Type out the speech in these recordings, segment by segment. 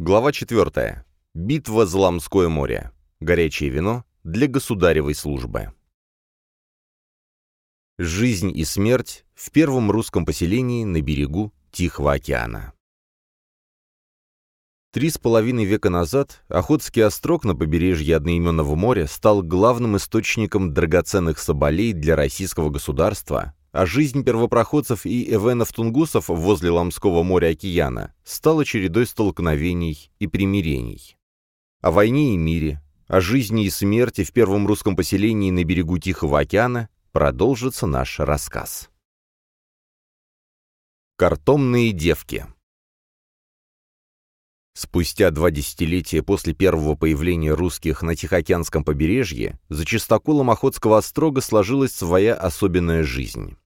Глава 4. Битва за Ламское море. Горячее вино для государевой службы. Жизнь и смерть в первом русском поселении на берегу Тихого океана. Три с половиной века назад Охотский острог на побережье одноименного моря стал главным источником драгоценных соболей для российского государства, а жизнь первопроходцев и эвенов-тунгусов возле Ламского моря-океана стала чередой столкновений и примирений. О войне и мире, о жизни и смерти в первом русском поселении на берегу Тихого океана продолжится наш рассказ. Картомные девки Спустя два десятилетия после первого появления русских на Тихоокеанском побережье за чистоколом Охотского острога сложилась своя особенная жизнь.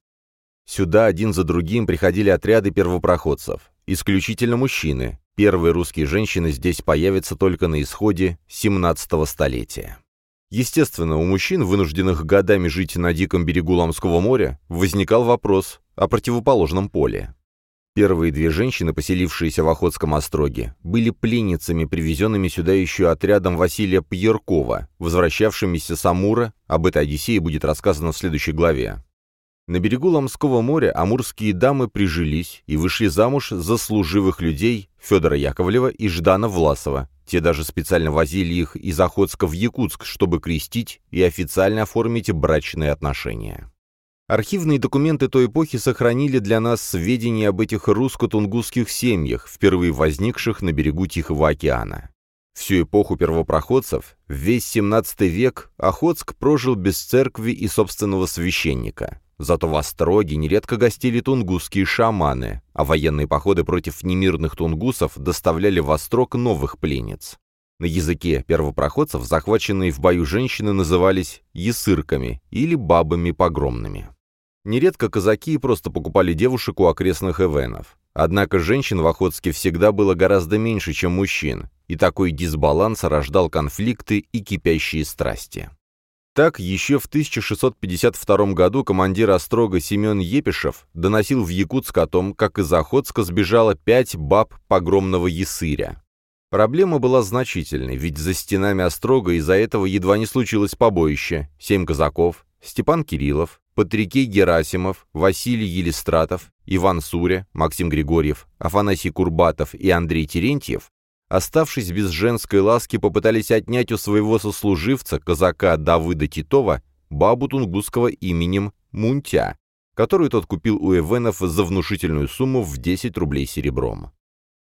Сюда один за другим приходили отряды первопроходцев, исключительно мужчины. Первые русские женщины здесь появятся только на исходе 17 столетия. Естественно, у мужчин, вынужденных годами жить на диком берегу Ламского моря, возникал вопрос о противоположном поле. Первые две женщины, поселившиеся в Охотском остроге, были пленницами, привезенными сюда еще отрядом Василия Пьеркова, возвращавшимися с Амура, об этой Одиссее будет рассказано в следующей главе. На берегу Ламского моря амурские дамы прижились и вышли замуж за служивых людей Федора Яковлева и Ждана Власова. Те даже специально возили их из Охотска в Якутск, чтобы крестить и официально оформить брачные отношения. Архивные документы той эпохи сохранили для нас сведения об этих русско-тунгусских семьях, впервые возникших на берегу Тихого океана. Всю эпоху первопроходцев, весь 17 век, Охотск прожил без церкви и собственного священника. Зато в Остроге нередко гостили тунгусские шаманы, а военные походы против немирных тунгусов доставляли в Острог новых пленниц. На языке первопроходцев захваченные в бою женщины назывались «ясырками» или «бабами погромными». Нередко казаки просто покупали девушек у окрестных эвенов. Однако женщин в Охотске всегда было гораздо меньше, чем мужчин, и такой дисбаланс рождал конфликты и кипящие страсти. Так, еще в 1652 году командир Острога Семен Епишев доносил в Якутск о том, как из Охотска сбежало пять баб погромного Ясыря. Проблема была значительной, ведь за стенами Острога из-за этого едва не случилось побоище. Семь казаков, Степан Кириллов, Патрикей Герасимов, Василий Елистратов, Иван Суря, Максим Григорьев, Афанасий Курбатов и Андрей Терентьев, оставшись без женской ласки, попытались отнять у своего сослуживца, казака Давыда Титова, бабу тунгусского именем Мунтя, которую тот купил у Эвенов за внушительную сумму в 10 рублей серебром.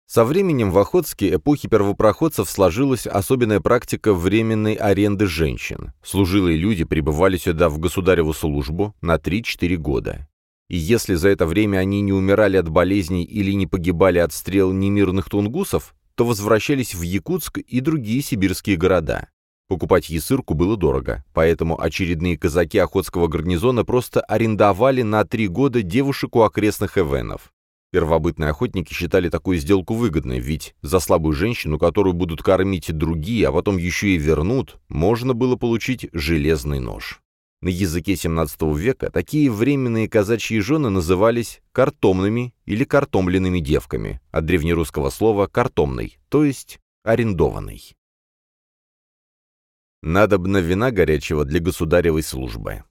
Со временем в Охотске эпохи первопроходцев сложилась особенная практика временной аренды женщин. Служилые люди прибывали сюда в государеву службу на 3-4 года. И если за это время они не умирали от болезней или не погибали от стрел немирных тунгусов, то возвращались в Якутск и другие сибирские города. Покупать ясырку было дорого, поэтому очередные казаки Охотского гарнизона просто арендовали на три года девушек у окрестных эвенов. Первобытные охотники считали такую сделку выгодной, ведь за слабую женщину, которую будут кормить другие, а потом еще и вернут, можно было получить железный нож. На языке XVII века такие временные казачьи жены назывались картомными или картомленными девками, от древнерусского слова «картомный», то есть арендованный. Надобно вина горячего для государевой службы.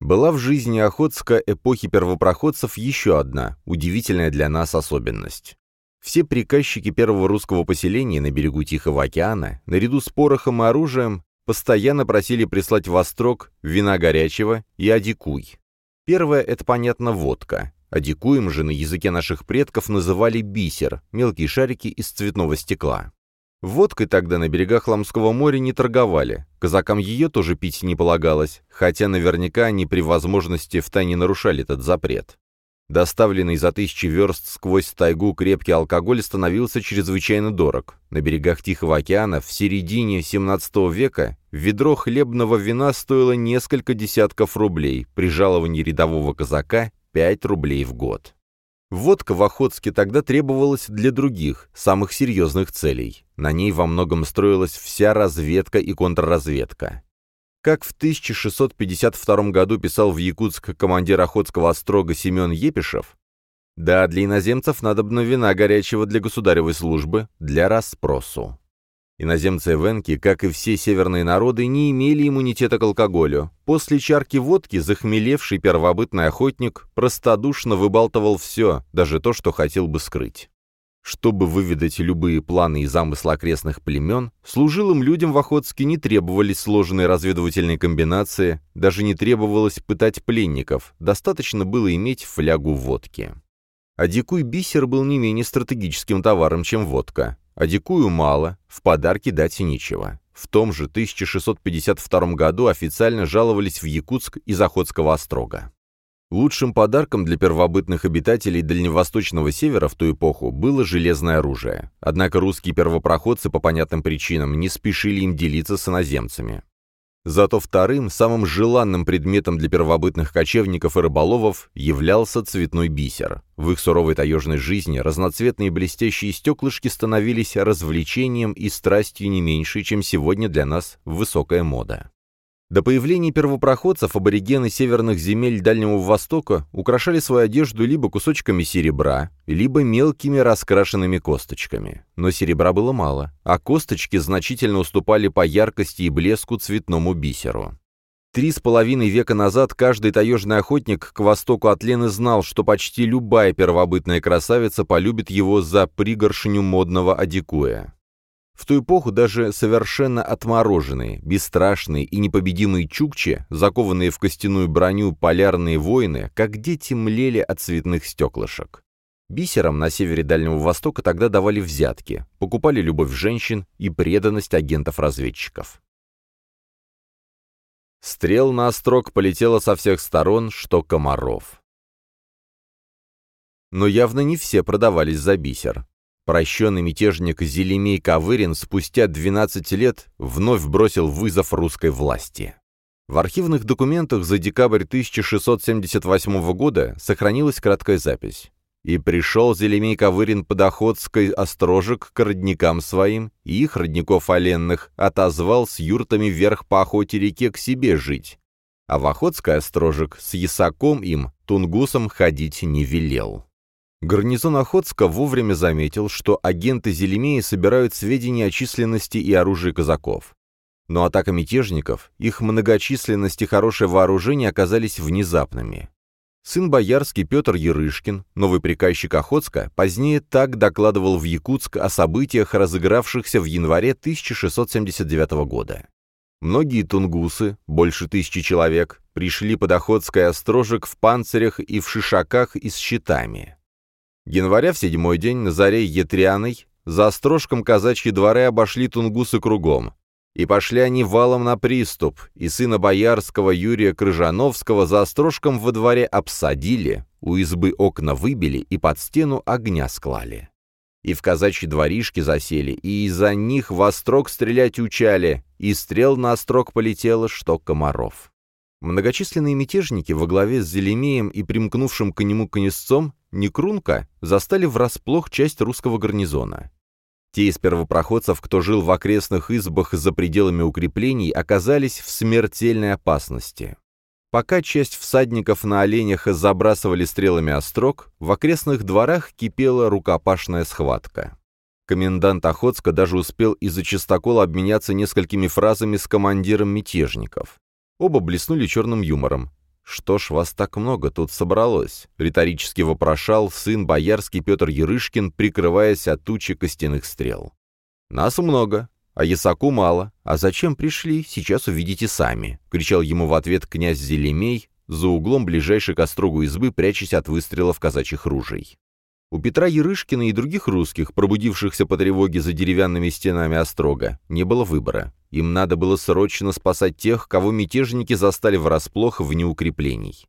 Была в жизни Охотска эпохи первопроходцев еще одна, удивительная для нас особенность. Все приказчики первого русского поселения на берегу Тихого океана, наряду с порохом и оружием, постоянно просили прислать в Острог вина горячего и адикуй. Первое — это, понятно, водка. Адикуем же на языке наших предков называли бисер, мелкие шарики из цветного стекла. Водкой тогда на берегах Ламского моря не торговали, казакам ее тоже пить не полагалось, хотя наверняка они при возможности втайне нарушали этот запрет. Доставленный за тысячи верст сквозь тайгу крепкий алкоголь становился чрезвычайно дорог. На берегах Тихого океана в середине XVII века ведро хлебного вина стоило несколько десятков рублей, при жаловании рядового казака – 5 рублей в год. Водка в Охотске тогда требовалась для других, самых серьезных целей. На ней во многом строилась вся разведка и контрразведка. Как в 1652 году писал в Якутск командир Охотского острога Семен Епишев, Да, для иноземцев надобно вина горячего для государевой службы, для расспросу. Иноземцы Эвенки, как и все северные народы, не имели иммунитета к алкоголю. После чарки водки захмелевший первобытный охотник простодушно выбалтывал все, даже то, что хотел бы скрыть. Чтобы выведать любые планы и замыслы окрестных племен, служилым людям в Охотске не требовались сложные разведывательные комбинации, даже не требовалось пытать пленников, достаточно было иметь флягу водки. А дикуй бисер был не менее стратегическим товаром, чем водка. А дикую мало, в подарки дать нечего. В том же 1652 году официально жаловались в Якутск из Охотского острога. Лучшим подарком для первобытных обитателей Дальневосточного Севера в ту эпоху было железное оружие. Однако русские первопроходцы по понятным причинам не спешили им делиться с иноземцами. Зато вторым, самым желанным предметом для первобытных кочевников и рыболовов являлся цветной бисер. В их суровой таежной жизни разноцветные блестящие стеклышки становились развлечением и страстью не меньшей, чем сегодня для нас высокая мода. До появления первопроходцев аборигены северных земель Дальнего Востока украшали свою одежду либо кусочками серебра, либо мелкими раскрашенными косточками. Но серебра было мало, а косточки значительно уступали по яркости и блеску цветному бисеру. Три с половиной века назад каждый таежный охотник к востоку от Лены знал, что почти любая первобытная красавица полюбит его за пригоршню модного адикуя. В ту эпоху даже совершенно отмороженные, бесстрашные и непобедимые чукчи, закованные в костяную броню полярные воины, как дети млели от цветных стеклышек. Бисерам на севере Дальнего Востока тогда давали взятки, покупали любовь женщин и преданность агентов-разведчиков. Стрел на острог полетело со всех сторон, что комаров. Но явно не все продавались за бисер. Прощенный мятежник Зелемей Кавырин спустя 12 лет вновь бросил вызов русской власти. В архивных документах за декабрь 1678 года сохранилась краткая запись. «И пришел Зелемей Кавырин под Охотской острожек к родникам своим, и их родников оленных отозвал с юртами вверх по охоте реке к себе жить. А в Охотской острожек с ясаком им, тунгусом, ходить не велел». Гарнизон Охотска вовремя заметил, что агенты Зелемеи собирают сведения о численности и оружии казаков. Но атака мятежников, их многочисленность и хорошее вооружение оказались внезапными. Сын боярский Петр Ярышкин, новый приказчик Охотска, позднее так докладывал в Якутск о событиях, разыгравшихся в январе 1679 года. Многие тунгусы, больше тысячи человек, пришли под Охотское острожек в панцирях и в шишаках и с щитами. Января в седьмой день на заре Етрианой за острожком казачьи дворы обошли тунгусы кругом. И пошли они валом на приступ, и сына боярского Юрия Крыжановского за острожком во дворе обсадили, у избы окна выбили и под стену огня склали. И в казачьи дворишки засели, и из-за них в острог стрелять учали, и стрел на острог полетело, что комаров. Многочисленные мятежники во главе с Зелемеем и примкнувшим к нему князцом Некрунка застали врасплох часть русского гарнизона. Те из первопроходцев, кто жил в окрестных избах за пределами укреплений, оказались в смертельной опасности. Пока часть всадников на оленях забрасывали стрелами острог, в окрестных дворах кипела рукопашная схватка. Комендант Охотска даже успел из-за чистокола обменяться несколькими фразами с командиром мятежников. Оба блеснули черным юмором. «Что ж вас так много тут собралось?» — риторически вопрошал сын боярский Петр Ярышкин, прикрываясь от тучи костяных стрел. «Нас много, а Ясаку мало. А зачем пришли, сейчас увидите сами», — кричал ему в ответ князь Зелемей, за углом ближайшей к острогу избы, прячась от выстрелов казачьих ружей. У Петра Ярышкина и других русских, пробудившихся по тревоге за деревянными стенами острога, не было выбора. Им надо было срочно спасать тех, кого мятежники застали врасплох вне укреплений.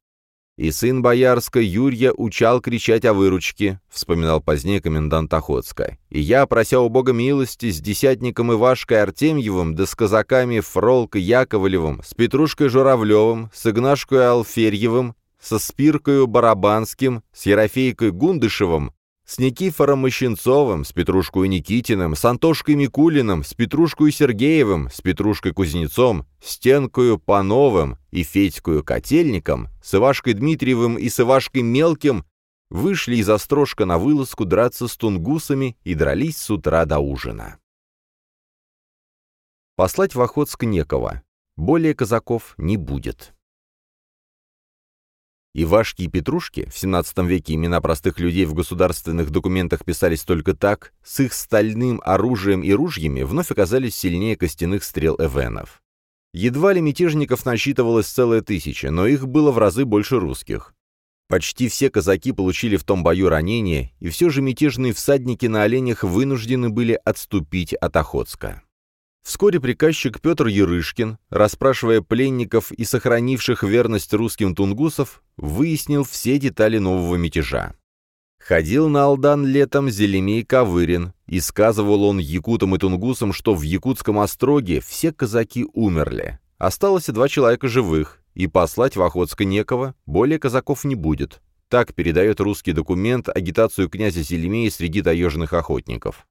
«И сын Боярска Юрия учал кричать о выручке», — вспоминал позднее комендант Охотска. «И я, прося у Бога милости, с десятником Ивашкой Артемьевым, да с казаками Фролкой Яковлевым, с Петрушкой Журавлевым, с Игнашкой Алферьевым, со Спиркою Барабанским, с Ерофейкой Гундышевым, с Никифором Мощенцовым, с Петрушкой Никитиным, с Антошкой Микулиным, с Петрушкой Сергеевым, с Петрушкой Кузнецом, с Тенкою Пановым и Федькою Котельником, с Ивашкой Дмитриевым и с Ивашкой Мелким, вышли из Острожка на вылазку драться с тунгусами и дрались с утра до ужина. Послать в Охотск некого. Более казаков не будет. Ивашки и Петрушки, в XVII веке имена простых людей в государственных документах писались только так, с их стальным оружием и ружьями вновь оказались сильнее костяных стрел эвенов. Едва ли мятежников насчитывалось целая тысяча, но их было в разы больше русских. Почти все казаки получили в том бою ранения, и все же мятежные всадники на оленях вынуждены были отступить от Охотска. Вскоре приказчик Петр Ерышкин, расспрашивая пленников и сохранивших верность русским тунгусов, выяснил все детали нового мятежа. Ходил на Алдан летом Зелемей Ковырин, и сказывал он якутам и тунгусам, что в якутском остроге все казаки умерли. Осталось два человека живых, и послать в Охотск некого, более казаков не будет. Так передает русский документ агитацию князя Зелемея среди таежных охотников.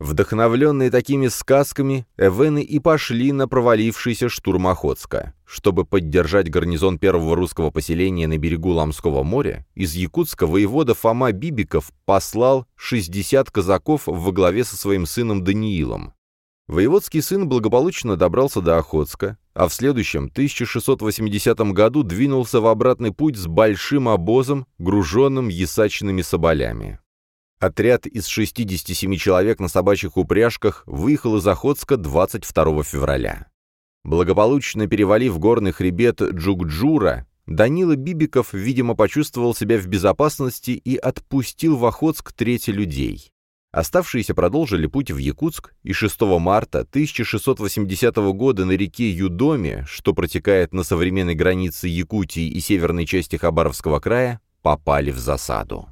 Вдохновленные такими сказками, эвены и пошли на провалившийся штурм Охотска. Чтобы поддержать гарнизон первого русского поселения на берегу Ламского моря, из Якутска воевода Фома Бибиков послал 60 казаков во главе со своим сыном Даниилом. Воеводский сын благополучно добрался до Охотска, а в следующем, 1680 году, двинулся в обратный путь с большим обозом, груженным ясачными соболями. Отряд из 67 человек на собачьих упряжках выехал из Охотска 22 февраля. Благополучно перевалив горный хребет Джукджура, Данила Бибиков, видимо, почувствовал себя в безопасности и отпустил в Охотск трети людей. Оставшиеся продолжили путь в Якутск, и 6 марта 1680 года на реке Юдоме, что протекает на современной границе Якутии и северной части Хабаровского края, попали в засаду.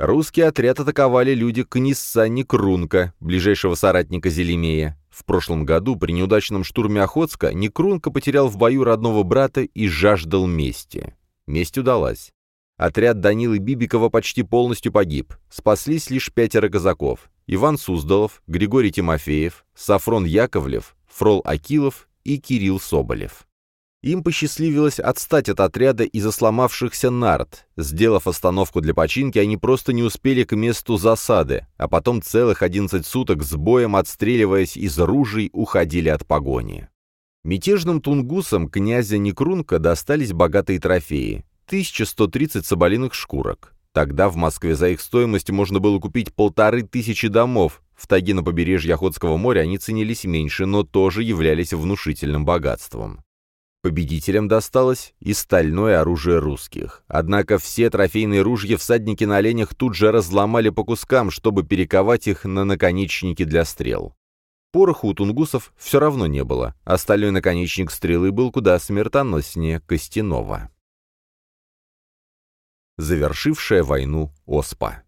Русский отряд атаковали люди князца Некрунка, ближайшего соратника Зелемея. В прошлом году при неудачном штурме Охотска Некрунка потерял в бою родного брата и жаждал мести. Месть удалась. Отряд Данилы Бибикова почти полностью погиб. Спаслись лишь пятеро казаков. Иван Суздалов, Григорий Тимофеев, Сафрон Яковлев, Фрол Акилов и Кирилл Соболев. Им посчастливилось отстать от отряда из-за сломавшихся нарт. Сделав остановку для починки, они просто не успели к месту засады, а потом целых 11 суток с боем, отстреливаясь из ружей, уходили от погони. Мятежным тунгусам князя Некрунка достались богатые трофеи – 1130 соболиных шкурок. Тогда в Москве за их стоимость можно было купить полторы тысячи домов, в тайге на побережье Охотского моря они ценились меньше, но тоже являлись внушительным богатством. Победителям досталось и стальное оружие русских. Однако все трофейные ружья всадники на оленях тут же разломали по кускам, чтобы перековать их на наконечники для стрел. Пороха у тунгусов все равно не было, а стальной наконечник стрелы был куда смертоноснее костяного. Завершившая войну Оспа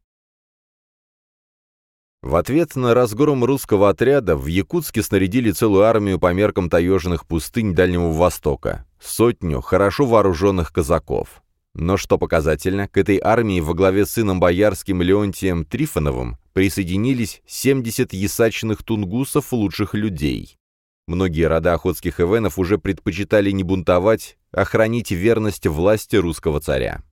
в ответ на разгром русского отряда в Якутске снарядили целую армию по меркам таежных пустынь Дальнего Востока, сотню хорошо вооруженных казаков. Но что показательно, к этой армии во главе с сыном боярским Леонтием Трифоновым присоединились 70 ясачных тунгусов лучших людей. Многие рода охотских эвенов уже предпочитали не бунтовать, а хранить верность власти русского царя.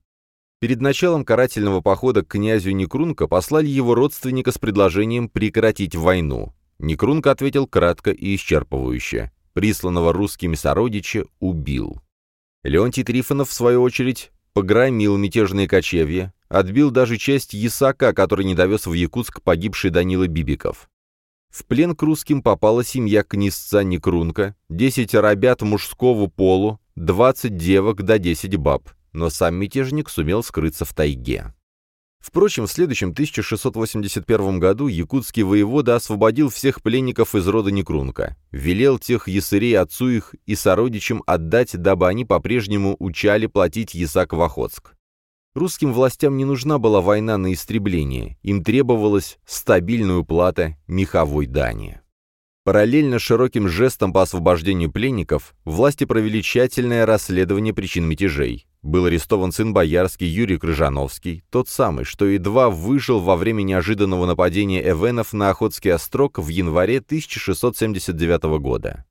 Перед началом карательного похода к князю Некрунка послали его родственника с предложением прекратить войну. Некрунка ответил кратко и исчерпывающе. Присланного русскими сородича убил. Леонтий Трифонов, в свою очередь, погромил мятежные кочевья, отбил даже часть ясака, который не довез в Якутск погибший Данила Бибиков. В плен к русским попала семья князца Некрунка, 10 рабят мужского полу, 20 девок да 10 баб но сам мятежник сумел скрыться в тайге. Впрочем, в следующем 1681 году якутский воевода освободил всех пленников из рода Некрунка, велел тех ясырей отцу их и сородичам отдать, дабы они по-прежнему учали платить ясак в Охотск. Русским властям не нужна была война на истребление, им требовалась стабильная уплата меховой дани. Параллельно широким жестом по освобождению пленников, власти провели тщательное расследование причин мятежей. Был арестован сын боярский Юрий Крыжановский, тот самый, что едва выжил во время неожиданного нападения эвенов на Охотский острог в январе 1679 года.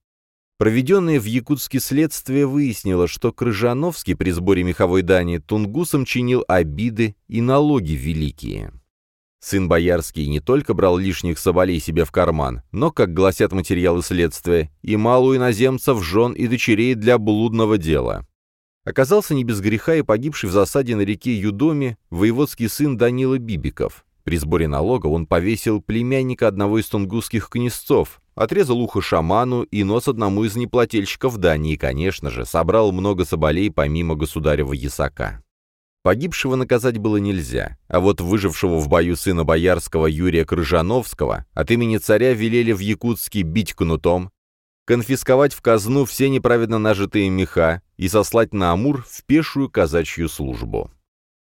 Проведенное в Якутске следствие выяснило, что Крыжановский при сборе меховой дани тунгусам чинил обиды и налоги великие. Сын Боярский не только брал лишних соболей себе в карман, но, как гласят материалы следствия, и малую иноземцев, жен и дочерей для блудного дела. Оказался не без греха и погибший в засаде на реке Юдоме воеводский сын Данила Бибиков. При сборе налога он повесил племянника одного из тунгусских князцов, отрезал ухо шаману и нос одному из неплательщиков Дании конечно же, собрал много соболей помимо государева ясака. Погибшего наказать было нельзя, а вот выжившего в бою сына боярского Юрия Крыжановского от имени царя велели в Якутске бить кнутом, конфисковать в казну все неправедно нажитые меха и сослать на Амур в пешую казачью службу.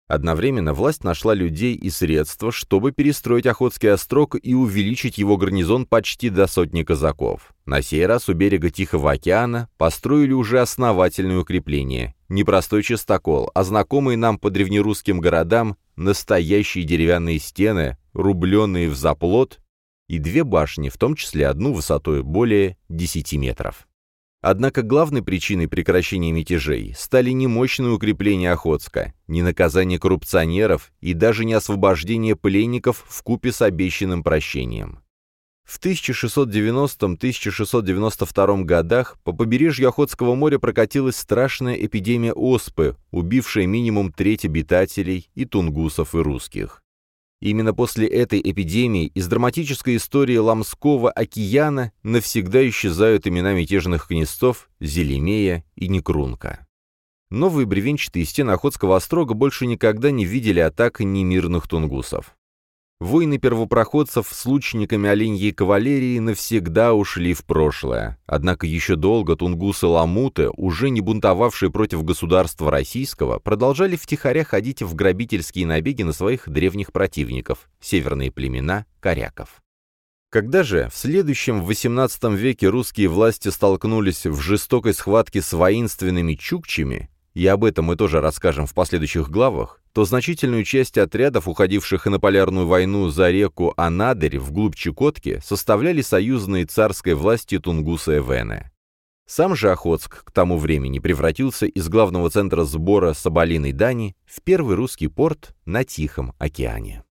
Одновременно власть нашла людей и средства, чтобы перестроить Охотский острог и увеличить его гарнизон почти до сотни казаков. На сей раз у берега Тихого океана построили уже основательные укрепления. Не простой частокол, а знакомые нам по древнерусским городам настоящие деревянные стены, рубленные в заплот, и две башни, в том числе одну высотой более 10 метров. Однако главной причиной прекращения мятежей стали не мощные укрепления Охотска, не наказание коррупционеров и даже не освобождение пленников в купе с обещанным прощением. В 1690-1692 годах по побережью Охотского моря прокатилась страшная эпидемия оспы, убившая минимум треть обитателей и тунгусов, и русских. Именно после этой эпидемии из драматической истории Ламского океана навсегда исчезают имена мятежных князцов Зелемея и Некрунка. Новые бревенчатые стены Охотского острога больше никогда не видели атак немирных тунгусов. Войны первопроходцев с лучниками оленьей кавалерии навсегда ушли в прошлое. Однако еще долго тунгусы-ламуты, уже не бунтовавшие против государства российского, продолжали втихаря ходить в грабительские набеги на своих древних противников – северные племена коряков. Когда же в следующем XVIII веке русские власти столкнулись в жестокой схватке с воинственными чукчами, и об этом мы тоже расскажем в последующих главах, то значительную часть отрядов, уходивших на полярную войну за реку Анадырь вглубь Чукотки, составляли союзные царской власти Тунгуса Эвене. Сам же Охотск к тому времени превратился из главного центра сбора соболиной дани в первый русский порт на Тихом океане.